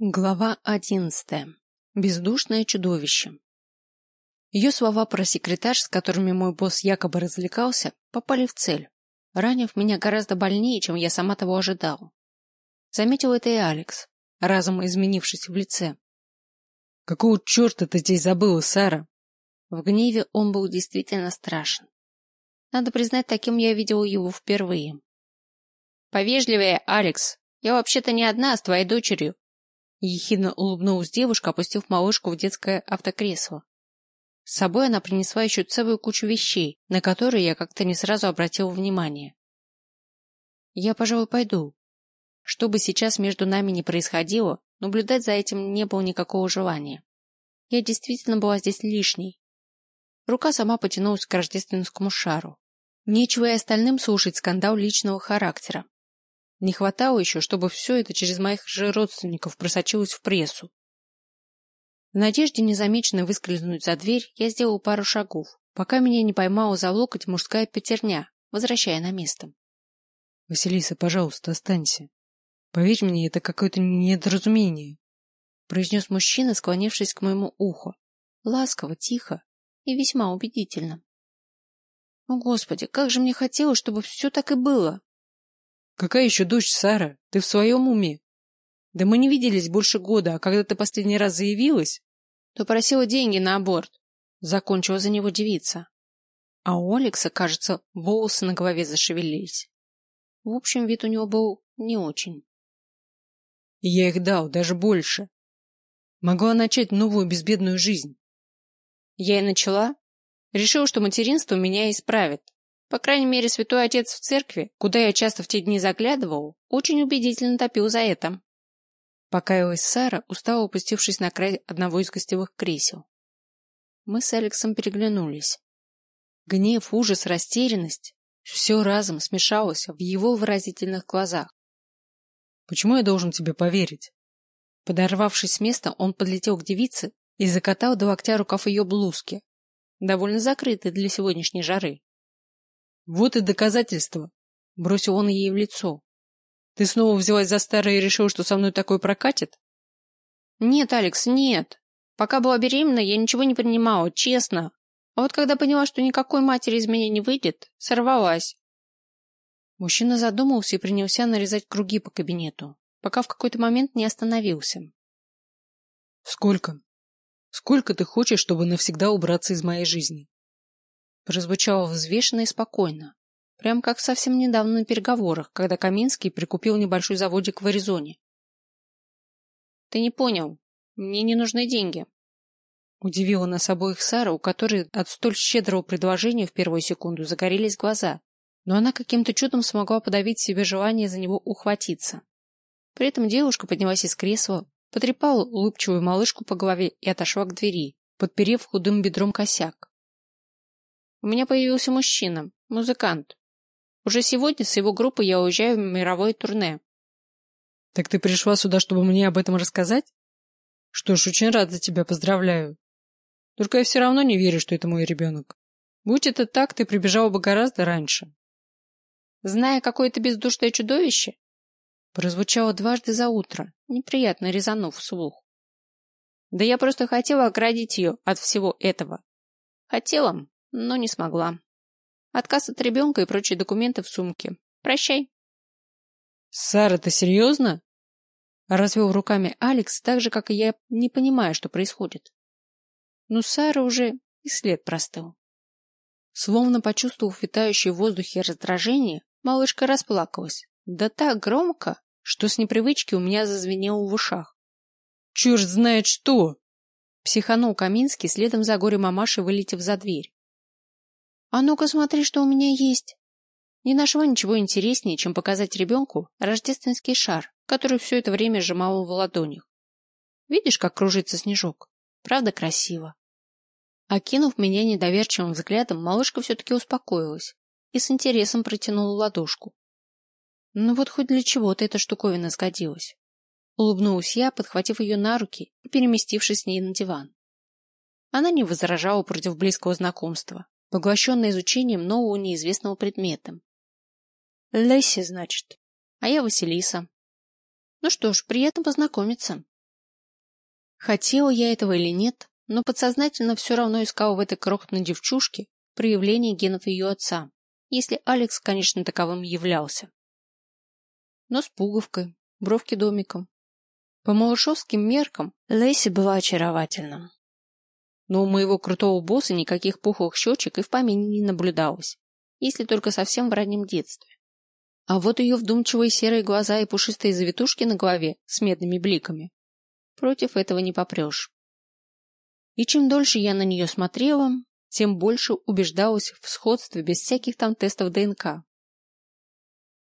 Глава одиннадцатая. Бездушное чудовище. Ее слова про секретарь, с которыми мой босс якобы развлекался, попали в цель, ранив меня гораздо больнее, чем я сама того ожидала. Заметил это и Алекс, разом изменившись в лице. «Какого черта ты здесь забыла, Сара?» В гневе он был действительно страшен. Надо признать, таким я видела его впервые. «Повежливее, Алекс. Я вообще-то не одна с твоей дочерью, Ехидно улыбнулась девушка, опустив малышку в детское автокресло. С собой она принесла еще целую кучу вещей, на которые я как-то не сразу обратила внимание. Я, пожалуй, пойду. Что бы сейчас между нами ни происходило, наблюдать за этим не было никакого желания. Я действительно была здесь лишней. Рука сама потянулась к рождественскому шару. Нечего и остальным слушать скандал личного характера. Не хватало еще, чтобы все это через моих же родственников просочилось в прессу. В надежде незамеченно выскользнуть за дверь, я сделал пару шагов, пока меня не поймала за локоть мужская пятерня, возвращая на место. — Василиса, пожалуйста, останься. Поверь мне, это какое-то недоразумение, — произнес мужчина, склонившись к моему уху. Ласково, тихо и весьма убедительно. О, Господи, как же мне хотелось, чтобы все так и было. Какая еще дочь, Сара? Ты в своем уме? Да мы не виделись больше года, а когда ты последний раз заявилась, то просила деньги на аборт. Закончила за него девица. А у Олекса, кажется, волосы на голове зашевелились. В общем, вид у него был не очень. Я их дал, даже больше. Могла начать новую безбедную жизнь. Я и начала. Решил, что материнство меня исправит. По крайней мере, святой отец в церкви, куда я часто в те дни заглядывал, очень убедительно топил за это. Покаялась Сара, устало опустившись на край одного из гостевых кресел. Мы с Алексом переглянулись. Гнев, ужас, растерянность — все разом смешалось в его выразительных глазах. «Почему я должен тебе поверить?» Подорвавшись с места, он подлетел к девице и закатал до локтя рукав ее блузки, довольно закрытой для сегодняшней жары. Вот и доказательство. Бросил он ей в лицо. Ты снова взялась за старое и решил, что со мной такое прокатит? Нет, Алекс, нет. Пока была беременна, я ничего не принимала, честно. А вот когда поняла, что никакой матери из меня не выйдет, сорвалась. Мужчина задумался и принялся нарезать круги по кабинету, пока в какой-то момент не остановился. Сколько? Сколько ты хочешь, чтобы навсегда убраться из моей жизни? Прозвучало взвешенно и спокойно, прям как совсем недавно на переговорах, когда Каминский прикупил небольшой заводик в Аризоне. Ты не понял. Мне не нужны деньги. Удивила нас обоих Сара, у которой от столь щедрого предложения в первую секунду загорелись глаза, но она каким-то чудом смогла подавить себе желание за него ухватиться. При этом девушка поднялась из кресла, потрепала улыбчивую малышку по голове и отошла к двери, подперев худым бедром косяк. У меня появился мужчина, музыкант. Уже сегодня с его группой я уезжаю в мировое турне. Так ты пришла сюда, чтобы мне об этом рассказать? Что ж, очень рад за тебя, поздравляю. Только я все равно не верю, что это мой ребенок. Будь это так, ты прибежала бы гораздо раньше. Зная какое-то бездушное чудовище? Прозвучало дважды за утро, неприятно резанув вслух. Да я просто хотела оградить ее от всего этого. Хотела, но не смогла. Отказ от ребенка и прочие документы в сумке. Прощай. Сара, ты серьезно? Развел руками Алекс, так же, как и я, не понимая, что происходит. Но Сара уже и след простыл. Словно почувствовав витающее в воздухе раздражение, малышка расплакалась. Да так громко, что с непривычки у меня зазвенело в ушах. Черт знает что! Психанул Каминский, следом за горе мамаши вылетев за дверь. А ну-ка смотри, что у меня есть. Не нашла ничего интереснее, чем показать ребенку рождественский шар, который все это время сжимал в ладонях. Видишь, как кружится снежок? Правда красиво. Окинув меня недоверчивым взглядом, малышка все-таки успокоилась и с интересом протянула ладошку. Ну вот хоть для чего-то эта штуковина сгодилась. Улыбнулась я, подхватив ее на руки и переместившись с ней на диван. Она не возражала против близкого знакомства, поглощенная изучением нового неизвестного предмета. Лесси, значит. А я Василиса. Ну что ж, приятно познакомиться. Хотела я этого или нет, но подсознательно все равно искал в этой крохотной девчушке проявление генов ее отца, если Алекс, конечно, таковым являлся. Но с пуговкой, бровки домиком. По малышовским меркам Лэйси была очаровательна. Но у моего крутого босса никаких пухлых щечек и в памяти не наблюдалось, если только совсем в раннем детстве. А вот ее вдумчивые серые глаза и пушистые завитушки на голове с медными бликами. Против этого не попрешь. И чем дольше я на нее смотрела, тем больше убеждалась в сходстве без всяких там тестов ДНК.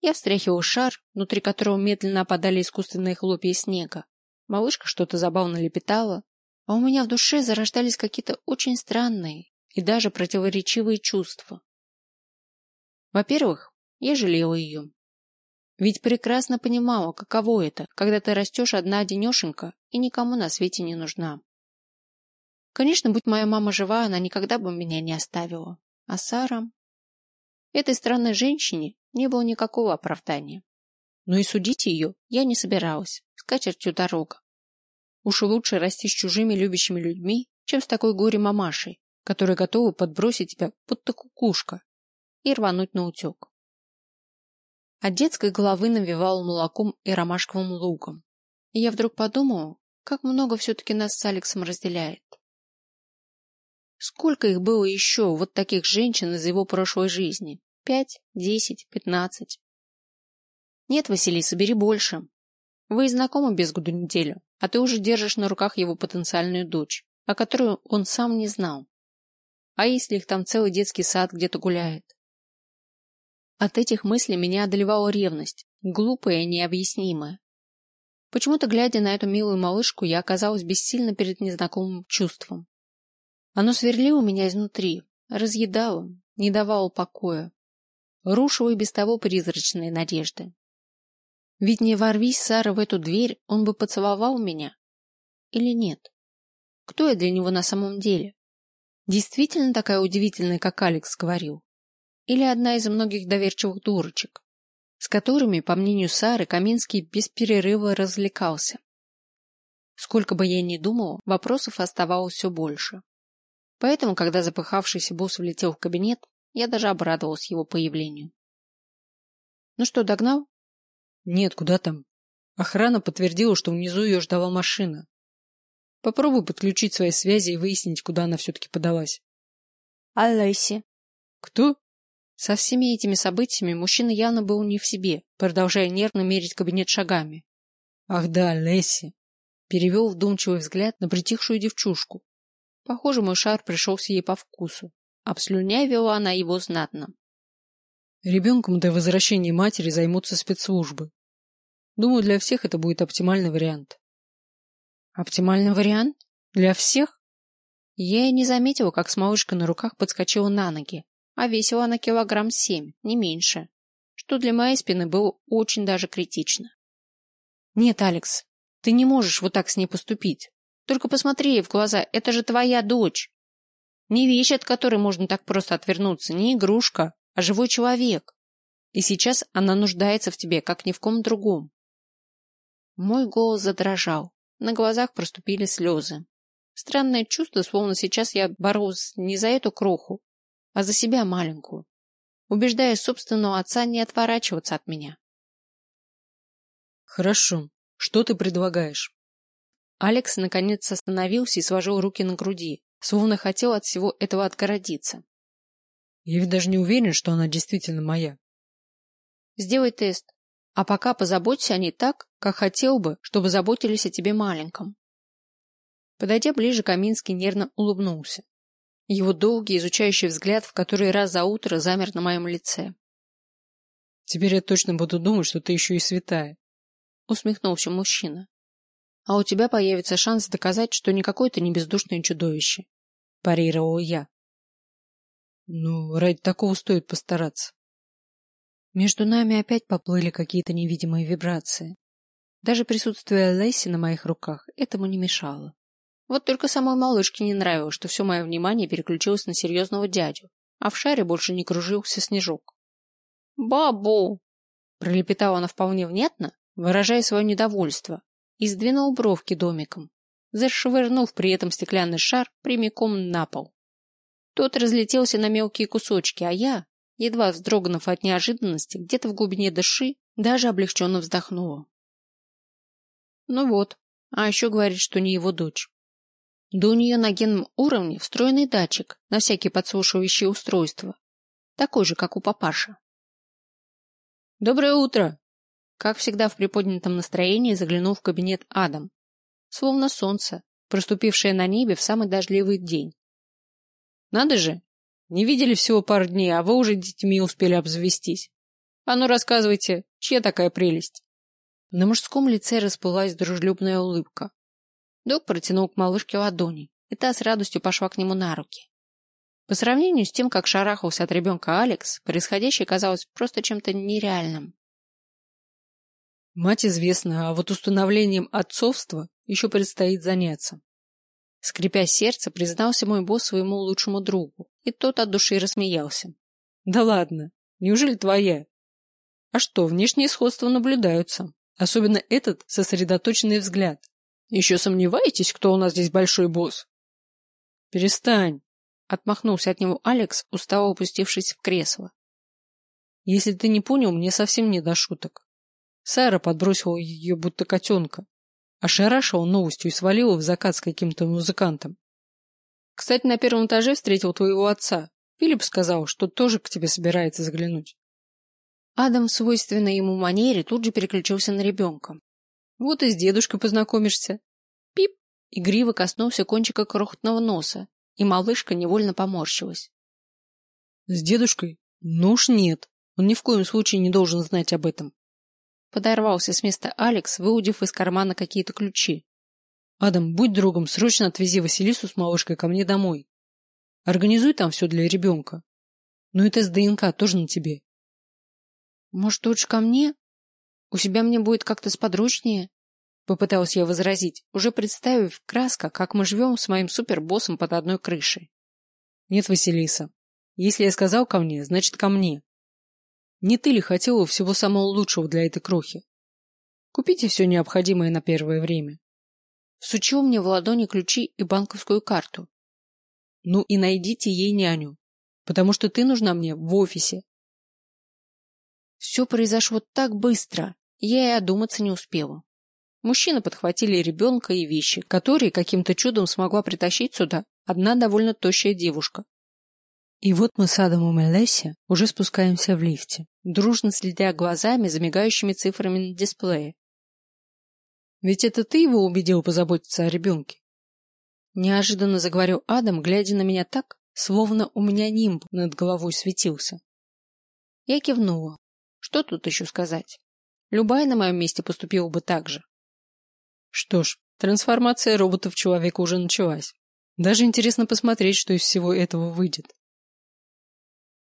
Я встряхивал шар, внутри которого медленно опадали искусственные хлопья снега. Малышка что-то забавно лепетала, а у меня в душе зарождались какие-то очень странные и даже противоречивые чувства. Во-первых, я жалела ее. Ведь прекрасно понимала, каково это, когда ты растешь одна-одинешенька и никому на свете не нужна. Конечно, будь моя мама жива, она никогда бы меня не оставила. А Сара... Этой странной женщине не было никакого оправдания. Но и судить ее я не собиралась. С катертью дорога. Уж лучше расти с чужими любящими людьми, чем с такой горе-мамашей, которая готова подбросить тебя, будто кукушка, и рвануть на утек. От детской головы навевал молоком и ромашковым луком. И я вдруг подумала, как много все-таки нас с Алексом разделяет. Сколько их было еще, вот таких женщин из его прошлой жизни? Пять, десять, пятнадцать? Нет, Василиса, бери больше. Вы и знакомы без году неделю, а ты уже держишь на руках его потенциальную дочь, о которой он сам не знал. А если их там целый детский сад где-то гуляет? От этих мыслей меня одолевала ревность, глупая и необъяснимая. Почему-то, глядя на эту милую малышку, я оказалась бессильна перед незнакомым чувством. Оно сверлило меня изнутри, разъедало, не давало покоя, рушило и без того призрачные надежды. Ведь не ворвись Сара в эту дверь, он бы поцеловал меня. Или нет? Кто я для него на самом деле? Действительно такая удивительная, как Алекс говорил? или одна из многих доверчивых дурочек, с которыми, по мнению Сары, Каминский без перерыва развлекался. Сколько бы я ни думала, вопросов оставалось все больше. Поэтому, когда запыхавшийся босс влетел в кабинет, я даже обрадовалась его появлению. Ну что, догнал? Нет, куда там? Охрана подтвердила, что внизу ее ждала машина. Попробуй подключить свои связи и выяснить, куда она все-таки подалась. А Лэйси? Кто? Со всеми этими событиями мужчина явно был не в себе, продолжая нервно мерить кабинет шагами. Ах да, Лесси. Перевел вдумчивый взгляд на притихшую девчушку. Похоже, мой шар пришелся ей по вкусу. Обслюнявила она его знатно. Ребенком до возвращения матери займутся спецслужбы. Думаю, для всех это будет оптимальный вариант. Оптимальный вариант? Для всех? Я и не заметила, как с малышкой на руках подскочила на ноги, а весила она килограмм семь, не меньше, что для моей спины было очень даже критично. Нет, Алекс, ты не можешь вот так с ней поступить. Только посмотри ей в глаза, это же твоя дочь. Не вещь, от которой можно так просто отвернуться, не игрушка, а живой человек. И сейчас она нуждается в тебе, как ни в ком другом. Мой голос задрожал, на глазах проступили слезы. Странное чувство, словно сейчас я боролся не за эту кроху, а за себя маленькую, убеждая собственного отца не отворачиваться от меня. Хорошо. Что ты предлагаешь? Алекс наконец остановился и сложил руки на груди, словно хотел от всего этого отгородиться. Я ведь даже не уверен, что она действительно моя. Сделай тест, а пока позаботься о ней так, как хотел бы, чтобы заботились о тебе маленьком. Подойдя ближе, Каминский нервно улыбнулся. Его долгий изучающий взгляд в который раз за утро замер на моем лице. Теперь я точно буду думать, что ты еще и святая. Усмехнулся мужчина. А у тебя появится шанс доказать, что никакое ты не бездушное чудовище. Парировал я. Ну, ради такого стоит постараться. Между нами опять поплыли какие-то невидимые вибрации. Даже присутствие Лесси на моих руках этому не мешало. Вот только самой малышке не нравилось, что все мое внимание переключилось на серьезного дядю, а в шаре больше не кружился снежок. «Бабу!» — пролепетала она вполне внятно, выражая свое недовольство, и сдвинул бровки домиком. зашвырнув при этом стеклянный шар прямиком на пол. Тот разлетелся на мелкие кусочки, а я, едва вздрогнув от неожиданности, где-то в глубине души даже облегченно вздохнула. Ну вот, а еще говорит, что не его дочь. Да у нее на генном уровне встроенный датчик на всякие подслушивающие устройства, такой же, как у папаши. «Доброе утро!» Как всегда в приподнятом настроении заглянул в кабинет Адам. Словно солнце, проступившее на небе в самый дождливый день. «Надо же! Не видели всего пару дней, а вы уже детьми успели обзавестись. А ну рассказывайте, чья такая прелесть?» На мужском лице расплылась дружелюбная улыбка. Док протянул к малышке ладони, и та с радостью пошла к нему на руки. По сравнению с тем, как шарахался от ребенка Алекс, происходящее казалось просто чем-то нереальным. Мать известна, а вот установлением отцовства еще предстоит заняться. Скрипя сердце, признался мой босс своему лучшему другу, и тот от души рассмеялся. Да ладно, неужели твоя? А что, внешние сходства наблюдаются, особенно этот сосредоточенный взгляд. Еще сомневаетесь, кто у нас здесь большой босс? Перестань. Отмахнулся от него Алекс, устало опустившись в кресло. Если ты не понял, мне совсем не до шуток. Сара подбросила ее будто котенка, ошарашила новостью и свалила в закат с каким-то музыкантом. Кстати, на первом этаже встретил твоего отца. Филипп сказал, что тоже к тебе собирается заглянуть. Адам в свойственной ему манере тут же переключился на ребенка. Вот и с дедушкой познакомишься. Пип! Игриво коснулся кончика крохотного носа, и малышка невольно поморщилась. С дедушкой? Ну уж нет. Он ни в коем случае не должен знать об этом. Подорвался с места Алекс, выудив из кармана какие-то ключи. Адам, будь другом, срочно отвези Василису с малышкой ко мне домой. Организуй там все для ребенка. Ну и тест ДНК тоже на тебе. Может, лучше ко мне? У себя мне будет как-то сподручнее. Попыталась я возразить, уже представив краска, как мы живем с моим супербоссом под одной крышей. Нет, Василиса, если я сказал ко мне, значит ко мне. Не ты ли хотела всего самого лучшего для этой крохи? Купите все необходимое на первое время. Сучил мне в ладони ключи и банковскую карту. Ну и найдите ей няню, потому что ты нужна мне в офисе. Все произошло так быстро, я и одуматься не успела. Мужчины подхватили ребенка и вещи, которые каким-то чудом смогла притащить сюда одна довольно тощая девушка. И вот мы с Адамом и Лесси уже спускаемся в лифте, дружно следя глазами за мигающими цифрами на дисплее. Ведь это ты его убедил позаботиться о ребенке. Неожиданно заговорил Адам, глядя на меня так, словно у меня нимб над головой светился. Я кивнула. Что тут еще сказать? Любая на моем месте поступила бы так же. Что ж, трансформация робота в человека уже началась. Даже интересно посмотреть, что из всего этого выйдет.